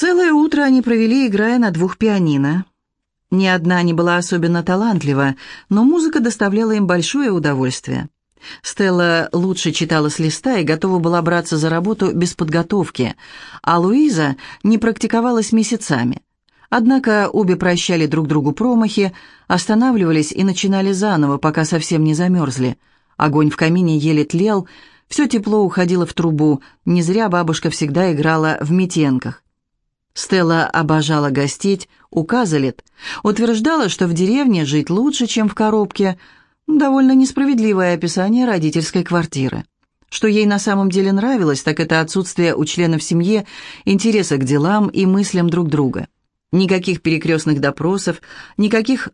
Целое утро они провели, играя на двух пианино. Ни одна не была особенно талантлива, но музыка доставляла им большое удовольствие. Стелла лучше читала с листа и готова была браться за работу без подготовки, а Луиза не практиковалась месяцами. Однако обе прощали друг другу промахи, останавливались и начинали заново, пока совсем не замерзли. Огонь в камине еле тлел, все тепло уходило в трубу, не зря бабушка всегда играла в метенках. Стелла обожала гостить у Казалет, утверждала, что в деревне жить лучше, чем в коробке. Довольно несправедливое описание родительской квартиры. Что ей на самом деле нравилось, так это отсутствие у членов семьи интереса к делам и мыслям друг друга. Никаких перекрестных допросов, никаких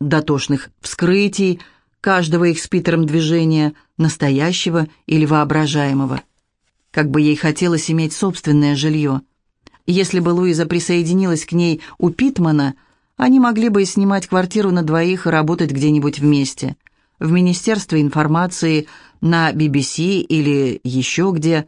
дотошных вскрытий, каждого их с Питером движения, настоящего или воображаемого. Как бы ей хотелось иметь собственное жилье – если бы Луиза присоединилась к ней у Питмана, они могли бы снимать квартиру на двоих и работать где-нибудь вместе. В Министерстве информации, на BBC или еще где.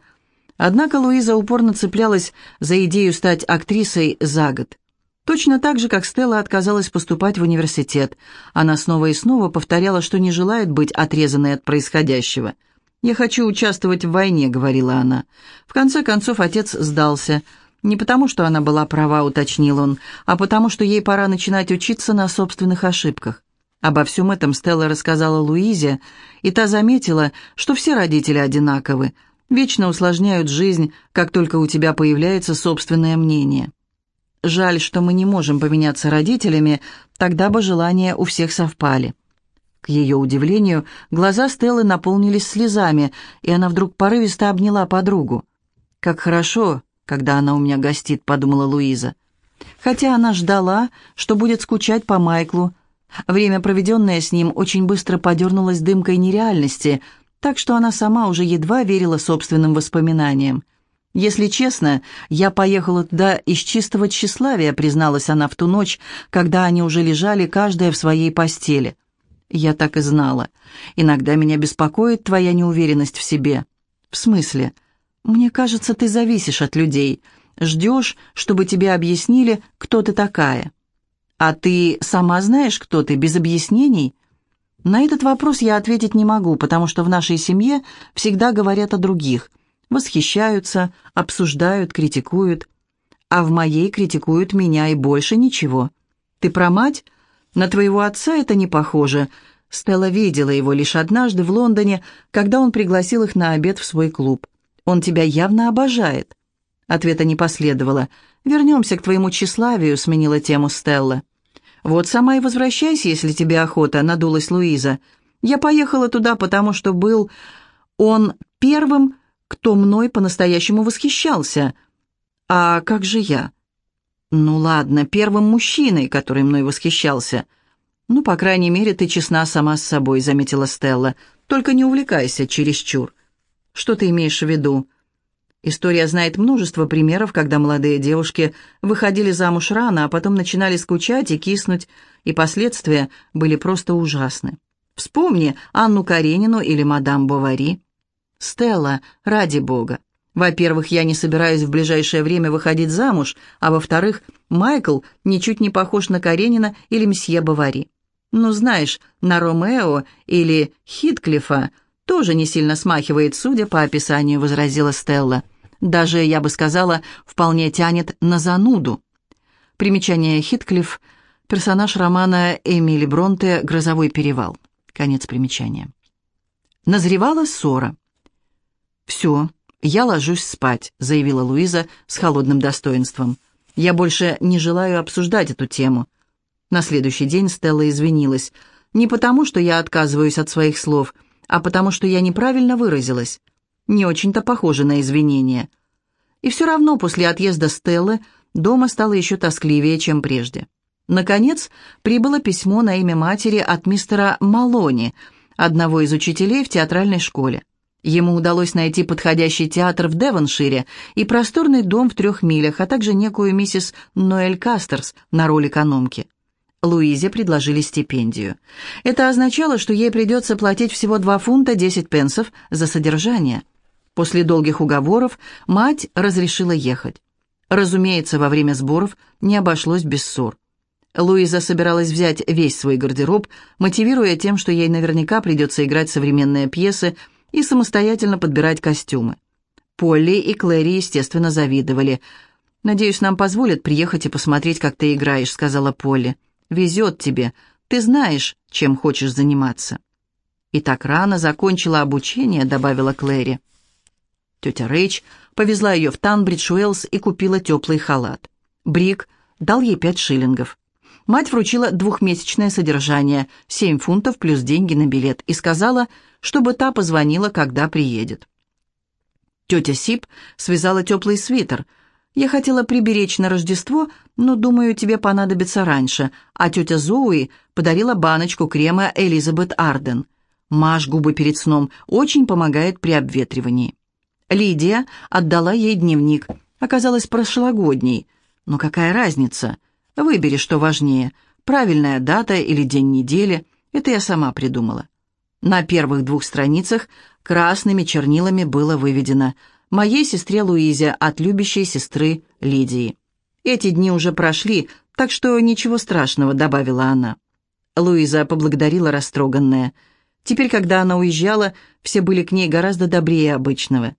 Однако Луиза упорно цеплялась за идею стать актрисой за год. Точно так же, как Стелла отказалась поступать в университет. Она снова и снова повторяла, что не желает быть отрезанной от происходящего. «Я хочу участвовать в войне», — говорила она. В конце концов отец сдался — не потому, что она была права, уточнил он, а потому, что ей пора начинать учиться на собственных ошибках. Обо всем этом Стелла рассказала Луизе, и та заметила, что все родители одинаковы, вечно усложняют жизнь, как только у тебя появляется собственное мнение. Жаль, что мы не можем поменяться родителями, тогда бы желания у всех совпали. К ее удивлению, глаза Стеллы наполнились слезами, и она вдруг порывисто обняла подругу. «Как хорошо, когда она у меня гостит», — подумала Луиза. Хотя она ждала, что будет скучать по Майклу. Время, проведенное с ним, очень быстро подернулось дымкой нереальности, так что она сама уже едва верила собственным воспоминаниям. «Если честно, я поехала туда из чистого тщеславия», призналась она в ту ночь, когда они уже лежали, каждая в своей постели. «Я так и знала. Иногда меня беспокоит твоя неуверенность в себе». «В смысле?» «Мне кажется, ты зависишь от людей, ждешь, чтобы тебе объяснили, кто ты такая. А ты сама знаешь, кто ты, без объяснений?» На этот вопрос я ответить не могу, потому что в нашей семье всегда говорят о других, восхищаются, обсуждают, критикуют. А в моей критикуют меня и больше ничего. Ты про мать? На твоего отца это не похоже. Стелла видела его лишь однажды в Лондоне, когда он пригласил их на обед в свой клуб. Он тебя явно обожает». Ответа не последовало. «Вернемся к твоему тщеславию», — сменила тему Стелла. «Вот сама и возвращайся, если тебе охота», — надулась Луиза. «Я поехала туда, потому что был он первым, кто мной по-настоящему восхищался. А как же я?» «Ну ладно, первым мужчиной, который мной восхищался». «Ну, по крайней мере, ты честна сама с собой», — заметила Стелла. «Только не увлекайся чересчур». Что ты имеешь в виду? История знает множество примеров, когда молодые девушки выходили замуж рано, а потом начинали скучать и киснуть, и последствия были просто ужасны. Вспомни Анну Каренину или мадам Бовари. Стелла, ради бога. Во-первых, я не собираюсь в ближайшее время выходить замуж, а во-вторых, Майкл ничуть не похож на Каренина или мсье Бавари. Ну, знаешь, на Ромео или Хитклифа тоже не сильно смахивает, судя по описанию», — возразила Стелла. «Даже, я бы сказала, вполне тянет на зануду». Примечание Хитклифф, персонаж романа Эмили Бронте «Грозовой перевал». Конец примечания. Назревала ссора. «Все, я ложусь спать», — заявила Луиза с холодным достоинством. «Я больше не желаю обсуждать эту тему». На следующий день Стелла извинилась. «Не потому, что я отказываюсь от своих слов», — а потому что я неправильно выразилась. Не очень-то похоже на извинения. И все равно после отъезда Стеллы дома стало еще тоскливее, чем прежде. Наконец, прибыло письмо на имя матери от мистера Малони, одного из учителей в театральной школе. Ему удалось найти подходящий театр в Девоншире и просторный дом в трех милях, а также некую миссис Ноэль Кастерс на роль экономки. Луизе предложили стипендию. Это означало, что ей придется платить всего 2 фунта 10 пенсов за содержание. После долгих уговоров мать разрешила ехать. Разумеется, во время сборов не обошлось без ссор. Луиза собиралась взять весь свой гардероб, мотивируя тем, что ей наверняка придется играть современные пьесы и самостоятельно подбирать костюмы. Полли и Клэри, естественно, завидовали. «Надеюсь, нам позволят приехать и посмотреть, как ты играешь», — сказала Полли. «Везет тебе. Ты знаешь, чем хочешь заниматься». «И так рано закончила обучение», — добавила Клэри. Тетя Рэйч повезла ее в Танбридж, Уэллс и купила теплый халат. Брик дал ей пять шиллингов. Мать вручила двухмесячное содержание, семь фунтов плюс деньги на билет, и сказала, чтобы та позвонила, когда приедет. Тетя Сип связала теплый свитер. «Я хотела приберечь на Рождество, но, думаю, тебе понадобится раньше», а тетя Зоуи подарила баночку крема Элизабет Арден. Мажь губы перед сном очень помогает при обветривании. Лидия отдала ей дневник. Оказалось, прошлогодний. Но какая разница? Выбери, что важнее. Правильная дата или день недели. Это я сама придумала. На первых двух страницах красными чернилами было выведено «Моей сестре Луизе от любящей сестры Лидии». «Эти дни уже прошли, так что ничего страшного», — добавила она. Луиза поблагодарила растроганная. Теперь, когда она уезжала, все были к ней гораздо добрее обычного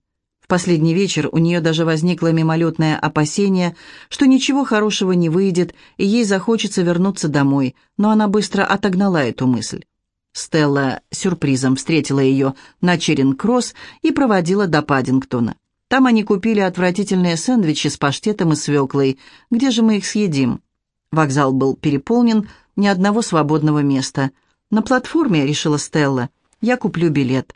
последний вечер у нее даже возникло мимолетное опасение, что ничего хорошего не выйдет, и ей захочется вернуться домой, но она быстро отогнала эту мысль. Стелла сюрпризом встретила ее на Черинг-Кросс и проводила до Паддингтона. Там они купили отвратительные сэндвичи с паштетом и свеклой. Где же мы их съедим? Вокзал был переполнен, ни одного свободного места. На платформе, решила Стелла, я куплю билет.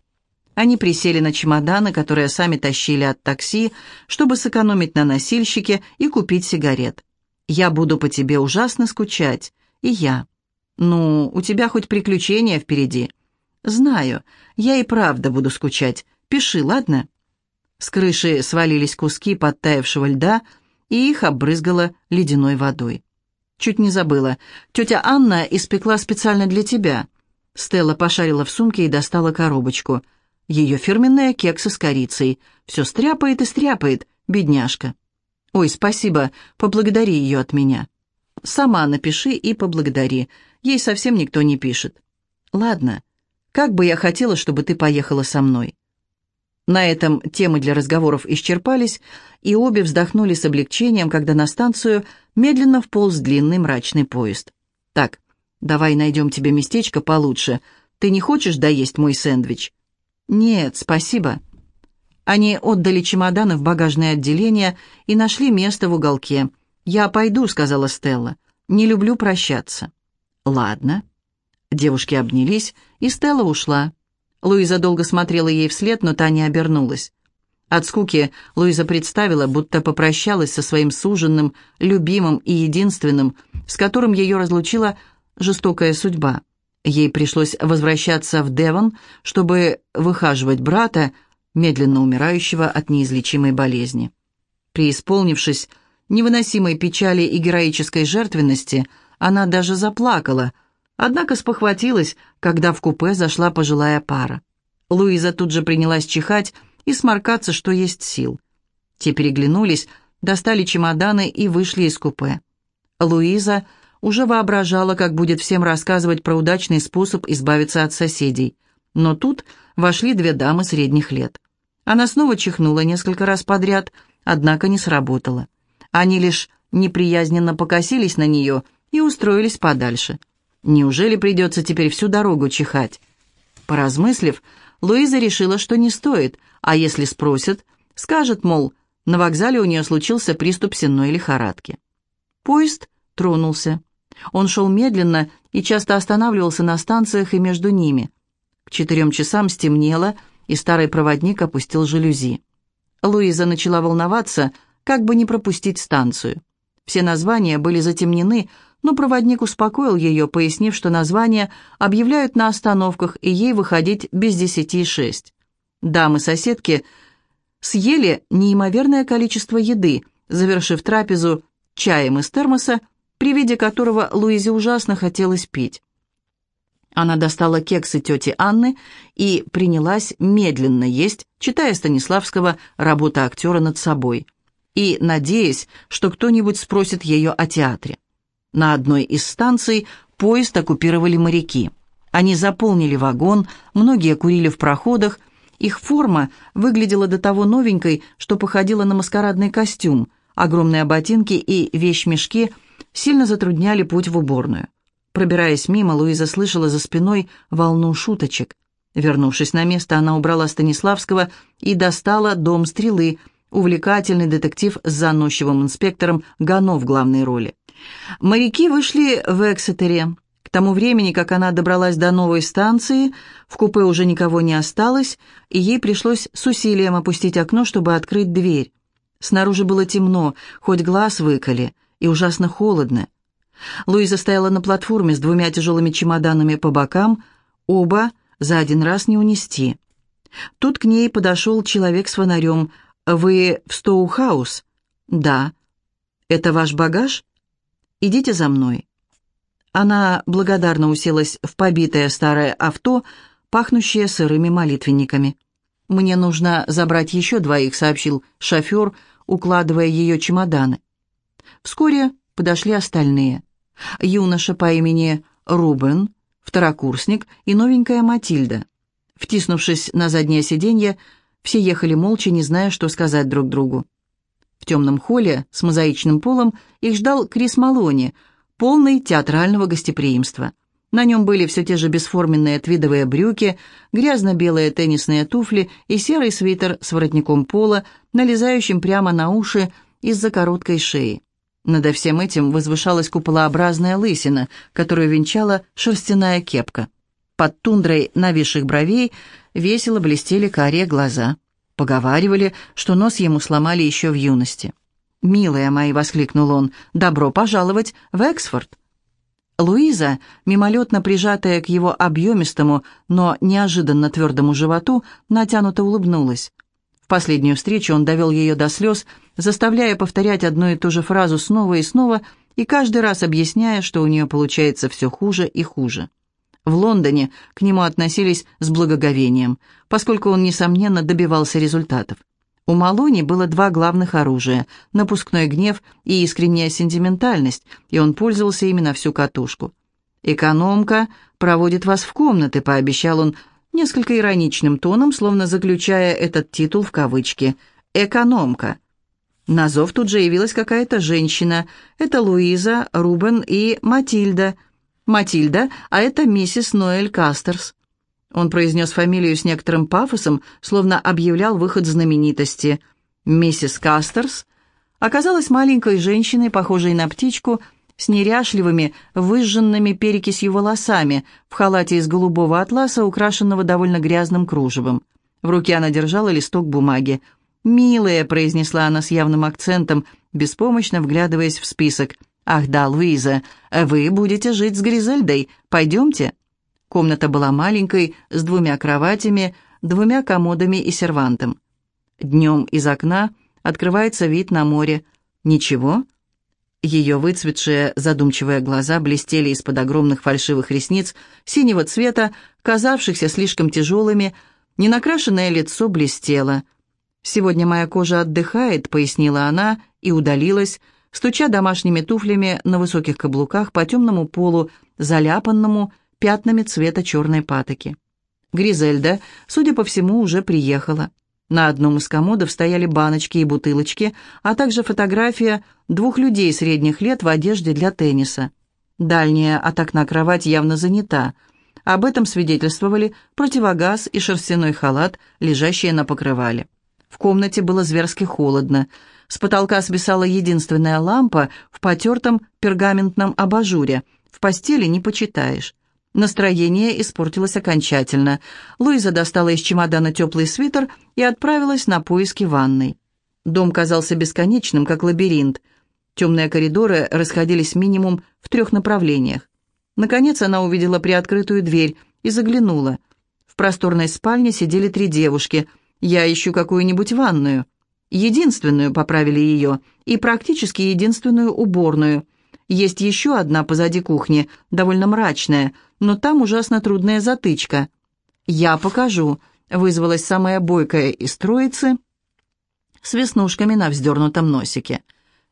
Они присели на чемоданы, которые сами тащили от такси, чтобы сэкономить на носильщике и купить сигарет. «Я буду по тебе ужасно скучать. И я». «Ну, у тебя хоть приключения впереди». «Знаю. Я и правда буду скучать. Пиши, ладно?» С крыши свалились куски подтаявшего льда, и их обрызгало ледяной водой. «Чуть не забыла. Тетя Анна испекла специально для тебя». Стелла пошарила в сумке и достала коробочку – ее фирменные кексы с корицей. Все стряпает и стряпает, бедняжка. Ой, спасибо, поблагодари ее от меня. Сама напиши и поблагодари. Ей совсем никто не пишет. Ладно, как бы я хотела, чтобы ты поехала со мной. На этом темы для разговоров исчерпались, и обе вздохнули с облегчением, когда на станцию медленно вполз длинный мрачный поезд. «Так, давай найдем тебе местечко получше. Ты не хочешь доесть мой сэндвич?» «Нет, спасибо». Они отдали чемоданы в багажное отделение и нашли место в уголке. «Я пойду», — сказала Стелла. «Не люблю прощаться». «Ладно». Девушки обнялись, и Стелла ушла. Луиза долго смотрела ей вслед, но та не обернулась. От скуки Луиза представила, будто попрощалась со своим суженным, любимым и единственным, с которым ее разлучила жестокая судьба. Ей пришлось возвращаться в Девон, чтобы выхаживать брата, медленно умирающего от неизлечимой болезни. Преисполнившись невыносимой печали и героической жертвенности, она даже заплакала, однако спохватилась, когда в купе зашла пожилая пара. Луиза тут же принялась чихать и сморкаться, что есть сил. Те переглянулись, достали чемоданы и вышли из купе. Луиза уже воображала, как будет всем рассказывать про удачный способ избавиться от соседей. Но тут вошли две дамы средних лет. Она снова чихнула несколько раз подряд, однако не сработало. Они лишь неприязненно покосились на нее и устроились подальше. Неужели придется теперь всю дорогу чихать? Поразмыслив, Луиза решила, что не стоит, а если спросят, скажет, мол, на вокзале у нее случился приступ сенной лихорадки. Поезд тронулся. Он шел медленно и часто останавливался на станциях и между ними. К четырем часам стемнело, и старый проводник опустил жалюзи. Луиза начала волноваться, как бы не пропустить станцию. Все названия были затемнены, но проводник успокоил ее, пояснив, что названия объявляют на остановках, и ей выходить без десяти шесть. Дамы-соседки съели неимоверное количество еды, завершив трапезу чаем из термоса при виде которого Луизе ужасно хотелось пить. Она достала кексы тети Анны и принялась медленно есть, читая Станиславского «Работа актера над собой». и надеясь, что кто-нибудь спросит ее о театре. На одной из станций поезд оккупировали моряки. Они заполнили вагон, многие курили в проходах, их форма выглядела до того новенькой, что походила на маскарадный костюм. Огромные ботинки и вещмешки сильно затрудняли путь в уборную. Пробираясь мимо, Луиза слышала за спиной волну шуточек. Вернувшись на место, она убрала Станиславского и достала «Дом стрелы», увлекательный детектив с заносчивым инспектором Гано в главной роли. Моряки вышли в Эксетере. К тому времени, как она добралась до новой станции, в купе уже никого не осталось, и ей пришлось с усилием опустить окно, чтобы открыть дверь. Снаружи было темно, хоть глаз выколи, и ужасно холодно. Луиза стояла на платформе с двумя тяжелыми чемоданами по бокам, оба за один раз не унести. Тут к ней подошел человек с фонарем. «Вы в Стоухаус?» «Да». «Это ваш багаж?» «Идите за мной». Она благодарно уселась в побитое старое авто, пахнущее сырыми молитвенниками. «Мне нужно забрать еще двоих», — сообщил шофер, укладывая ее чемоданы. Вскоре подошли остальные. Юноша по имени Рубен, второкурсник и новенькая Матильда. Втиснувшись на заднее сиденье, все ехали молча, не зная, что сказать друг другу. В темном холле с мозаичным полом их ждал Крис Малони, полный театрального гостеприимства. На нем были все те же бесформенные твидовые брюки, грязно-белые теннисные туфли и серый свитер с воротником пола, налезающим прямо на уши из-за короткой шеи. Надо всем этим возвышалась куполообразная лысина, которую венчала шерстяная кепка. Под тундрой нависших бровей весело блестели карие глаза. Поговаривали, что нос ему сломали еще в юности. «Милая моя!» — воскликнул он. «Добро пожаловать в Эксфорд!» Луиза, мимолетно прижатая к его объемистому, но неожиданно твердому животу, натянуто улыбнулась. В последнюю встречу он довел ее до слез, заставляя повторять одну и ту же фразу снова и снова, и каждый раз объясняя, что у нее получается все хуже и хуже. В Лондоне к нему относились с благоговением, поскольку он, несомненно, добивался результатов. У Малони было два главных оружия – напускной гнев и искренняя сентиментальность, и он пользовался ими на всю катушку. «Экономка проводит вас в комнаты», – пообещал он несколько ироничным тоном, словно заключая этот титул в кавычки. «Экономка». На зов тут же явилась какая-то женщина. Это Луиза, Рубен и Матильда. Матильда, а это миссис Ноэль Кастерс. Он произнес фамилию с некоторым пафосом, словно объявлял выход знаменитости. Миссис Кастерс оказалась маленькой женщиной, похожей на птичку, с неряшливыми, выжженными перекисью волосами, в халате из голубого атласа, украшенного довольно грязным кружевом. В руке она держала листок бумаги. «Милая», — произнесла она с явным акцентом, беспомощно вглядываясь в список. «Ах да, Луиза, вы будете жить с Гризельдой. Пойдемте». Комната была маленькой, с двумя кроватями, двумя комодами и сервантом. Днем из окна открывается вид на море. «Ничего?» Ее выцветшие задумчивые глаза блестели из-под огромных фальшивых ресниц синего цвета, казавшихся слишком тяжелыми, ненакрашенное лицо блестело. «Сегодня моя кожа отдыхает», — пояснила она и удалилась, стуча домашними туфлями на высоких каблуках по темному полу, заляпанному пятнами цвета черной патоки. Гризельда, судя по всему, уже приехала. На одном из комодов стояли баночки и бутылочки, а также фотография двух людей средних лет в одежде для тенниса. Дальняя от окна кровать явно занята. Об этом свидетельствовали противогаз и шерстяной халат, лежащие на покрывале. В комнате было зверски холодно. С потолка свисала единственная лампа в потертом пергаментном абажуре. В постели не почитаешь. Настроение испортилось окончательно. Луиза достала из чемодана теплый свитер и отправилась на поиски ванной. Дом казался бесконечным, как лабиринт. Темные коридоры расходились минимум в трех направлениях. Наконец она увидела приоткрытую дверь и заглянула. В просторной спальне сидели три девушки. «Я ищу какую-нибудь ванную». Единственную, поправили ее, и практически единственную уборную. Есть еще одна позади кухни, довольно мрачная, но там ужасно трудная затычка. «Я покажу», — вызвалась самая бойкая из троицы, с веснушками на вздернутом носике.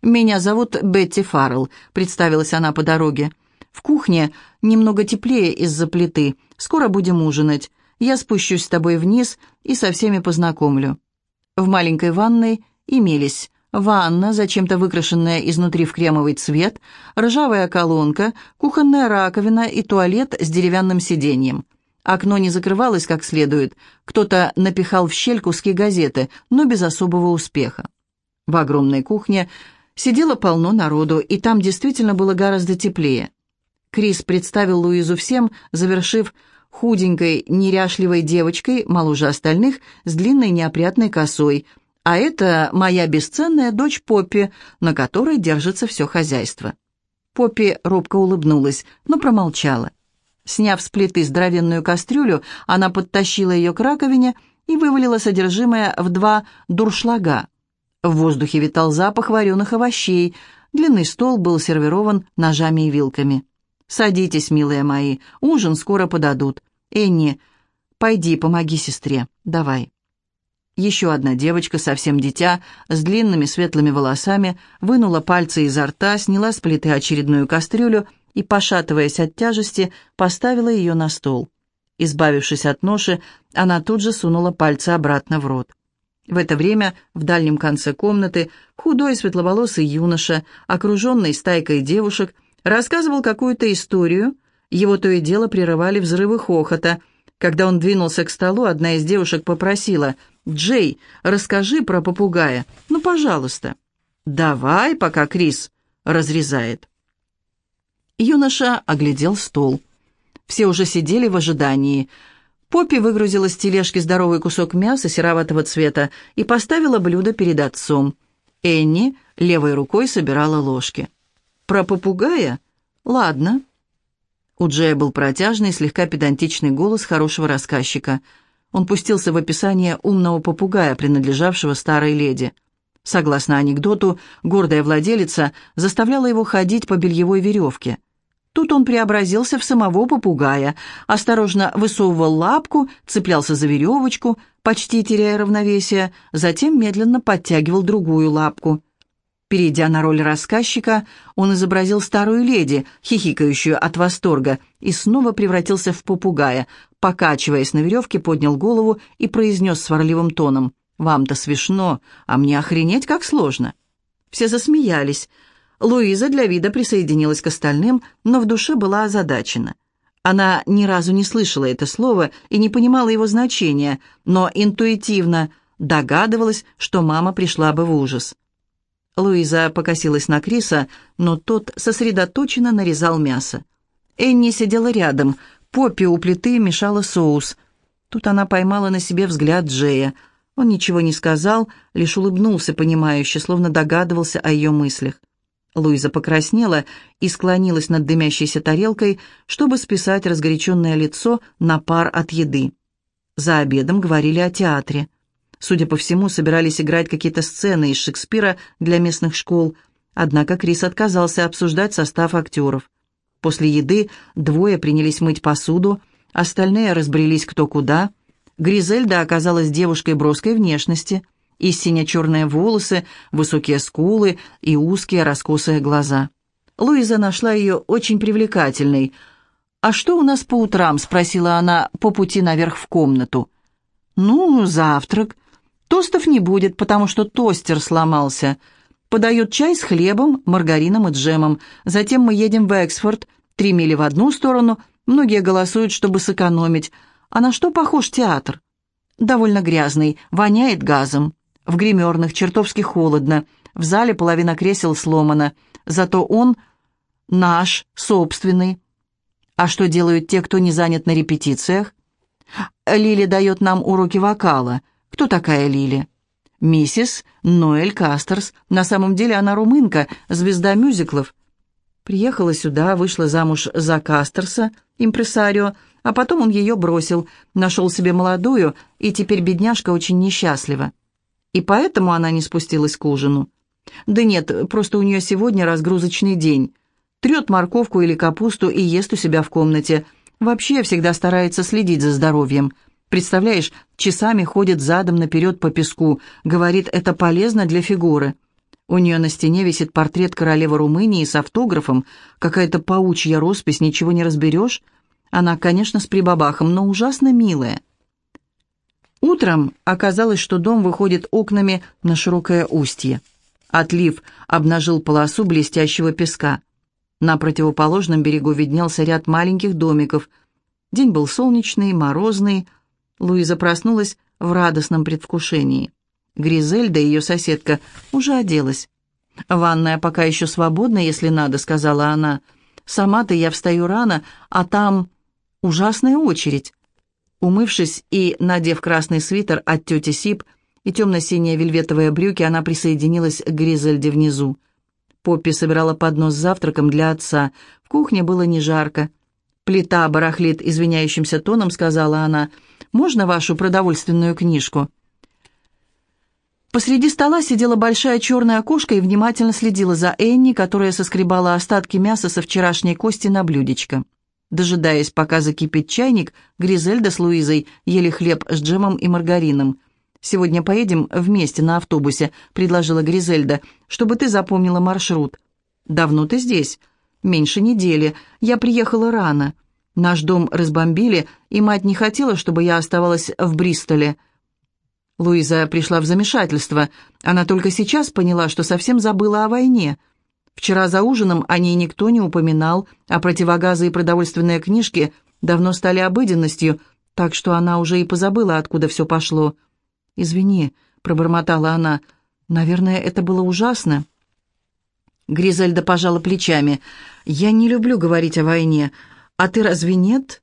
«Меня зовут Бетти Фаррелл», — представилась она по дороге. «В кухне немного теплее из-за плиты. Скоро будем ужинать. Я спущусь с тобой вниз и со всеми познакомлю». В маленькой ванной имелись ванна, зачем-то выкрашенная изнутри в кремовый цвет, ржавая колонка, кухонная раковина и туалет с деревянным сиденьем. Окно не закрывалось как следует, кто-то напихал в щель куски газеты, но без особого успеха. В огромной кухне сидело полно народу, и там действительно было гораздо теплее. Крис представил Луизу всем, завершив худенькой, неряшливой девочкой, моложе остальных, с длинной неопрятной косой, а это моя бесценная дочь Поппи, на которой держится все хозяйство. Поппи робко улыбнулась, но промолчала. Сняв с плиты здоровенную кастрюлю, она подтащила ее к раковине и вывалила содержимое в два дуршлага. В воздухе витал запах вареных овощей. Длинный стол был сервирован ножами и вилками. «Садитесь, милые мои, ужин скоро подадут. Энни, пойди, помоги сестре, давай». Еще одна девочка, совсем дитя, с длинными светлыми волосами, вынула пальцы изо рта, сняла с плиты очередную кастрюлю и, пошатываясь от тяжести, поставила ее на стол. Избавившись от ноши, она тут же сунула пальцы обратно в рот. В это время в дальнем конце комнаты худой светловолосый юноша, окруженный стайкой девушек, рассказывал какую-то историю. Его то и дело прерывали взрывы хохота. Когда он двинулся к столу, одна из девушек попросила «Джей, расскажи про попугая. Ну, пожалуйста». «Давай, пока Крис разрезает». Юноша оглядел стол. Все уже сидели в ожидании. Поппи выгрузила с тележки здоровый кусок мяса сероватого цвета и поставила блюдо перед отцом. Энни левой рукой собирала ложки. «Про попугая? Ладно». У Джея был протяжный, слегка педантичный голос хорошего рассказчика. Он пустился в описание умного попугая, принадлежавшего старой леди. Согласно анекдоту, гордая владелица заставляла его ходить по бельевой веревке. Тут он преобразился в самого попугая, осторожно высовывал лапку, цеплялся за веревочку, почти теряя равновесие, затем медленно подтягивал другую лапку. Перейдя на роль рассказчика, он изобразил старую леди, хихикающую от восторга, и снова превратился в попугая, покачиваясь на веревке, поднял голову и произнес сварливым тоном «Вам-то смешно, а мне охренеть как сложно». Все засмеялись, Луиза для вида присоединилась к остальным, но в душе была озадачена. Она ни разу не слышала это слово и не понимала его значения, но интуитивно догадывалась, что мама пришла бы в ужас. Луиза покосилась на Криса, но тот сосредоточенно нарезал мясо. Энни сидела рядом, Поппи у плиты мешала соус. Тут она поймала на себе взгляд Джея. Он ничего не сказал, лишь улыбнулся понимающе, словно догадывался о ее мыслях. Луиза покраснела и склонилась над дымящейся тарелкой, чтобы списать разгоряченное лицо на пар от еды. За обедом говорили о театре. Судя по всему, собирались играть какие-то сцены из Шекспира для местных школ, однако Крис отказался обсуждать состав актеров. После еды двое принялись мыть посуду, остальные разбрелись кто куда. Гризельда оказалась девушкой броской внешности – и сине-черные волосы, высокие скулы и узкие раскосые глаза. Луиза нашла ее очень привлекательной. «А что у нас по утрам?» — спросила она по пути наверх в комнату. «Ну, завтрак. Тостов не будет, потому что тостер сломался. Подают чай с хлебом, маргарином и джемом. Затем мы едем в Эксфорд. Три мили в одну сторону. Многие голосуют, чтобы сэкономить. А на что похож театр?» «Довольно грязный, воняет газом». В гримерных чертовски холодно, в зале половина кресел сломана, зато он наш, собственный. А что делают те, кто не занят на репетициях? Лили дает нам уроки вокала. Кто такая Лили? Миссис Ноэль Кастерс. На самом деле она румынка, звезда мюзиклов. Приехала сюда, вышла замуж за Кастерса, импресарио, а потом он ее бросил, нашел себе молодую, и теперь бедняжка очень несчастлива. И поэтому она не спустилась к ужину. Да нет, просто у нее сегодня разгрузочный день. Трет морковку или капусту и ест у себя в комнате. Вообще всегда старается следить за здоровьем. Представляешь, часами ходит задом наперед по песку, говорит, это полезно для фигуры. У нее на стене висит портрет королевы Румынии с автографом, какая-то паучья роспись, ничего не разберешь. Она, конечно, с прибабахом, но ужасно милая. Утром оказалось, что дом выходит окнами на широкое устье. Отлив обнажил полосу блестящего песка. На противоположном берегу виднелся ряд маленьких домиков. День был солнечный, морозный. Луиза проснулась в радостном предвкушении. Гризельда, ее соседка, уже оделась. «Ванная пока еще свободна, если надо», — сказала она. «Сама-то я встаю рано, а там ужасная очередь». Умывшись и надев красный свитер от тети Сип и темно-синие вельветовые брюки, она присоединилась к Гризельде внизу. Поппи собирала поднос с завтраком для отца. В кухне было не жарко. «Плита барахлит извиняющимся тоном», — сказала она. «Можно вашу продовольственную книжку?» Посреди стола сидела большая черная кошка и внимательно следила за Энни, которая соскребала остатки мяса со вчерашней кости на блюдечко. Дожидаясь, пока закипит чайник, Гризельда с Луизой ели хлеб с джемом и маргарином. «Сегодня поедем вместе на автобусе», — предложила Гризельда, «чтобы ты запомнила маршрут». «Давно ты здесь?» «Меньше недели. Я приехала рано. Наш дом разбомбили, и мать не хотела, чтобы я оставалась в Бристоле». Луиза пришла в замешательство. Она только сейчас поняла, что совсем забыла о войне. Вчера за ужином о ней никто не упоминал, а противогазы и продовольственные книжки давно стали обыденностью, так что она уже и позабыла, откуда все пошло. «Извини», — пробормотала она, — «наверное, это было ужасно». Гризельда пожала плечами. «Я не люблю говорить о войне. А ты разве нет?»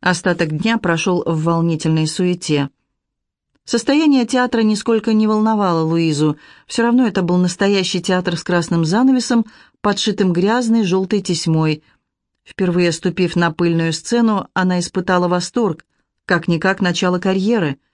Остаток дня прошел в волнительной суете. Состояние театра нисколько не волновало Луизу. Все равно это был настоящий театр с красным занавесом, подшитым грязной желтой тесьмой. Впервые ступив на пыльную сцену, она испытала восторг. Как-никак начало карьеры —